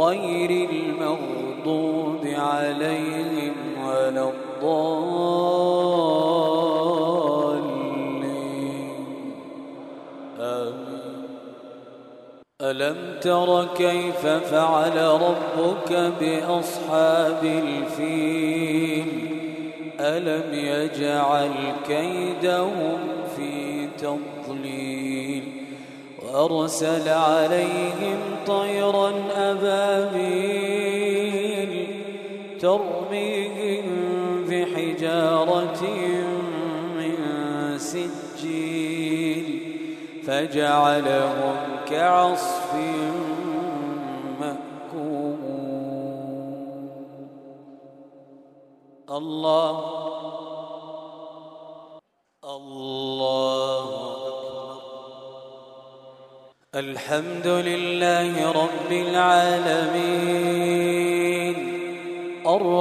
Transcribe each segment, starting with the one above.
غير المغضوب عليهم ولا الضالين. آمين. ألم تر كيف فعل ربك بأصحاب الفيل؟ ألم يجعل كيدهم في تضليل؟ وأرسل عليهم ترميهم بحجارة من سجيل فجعلهم كعصف مأكول. الله الله الحمد لله رب العالمين.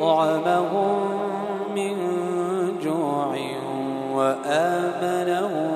أطعمهم من جوع وآمنهم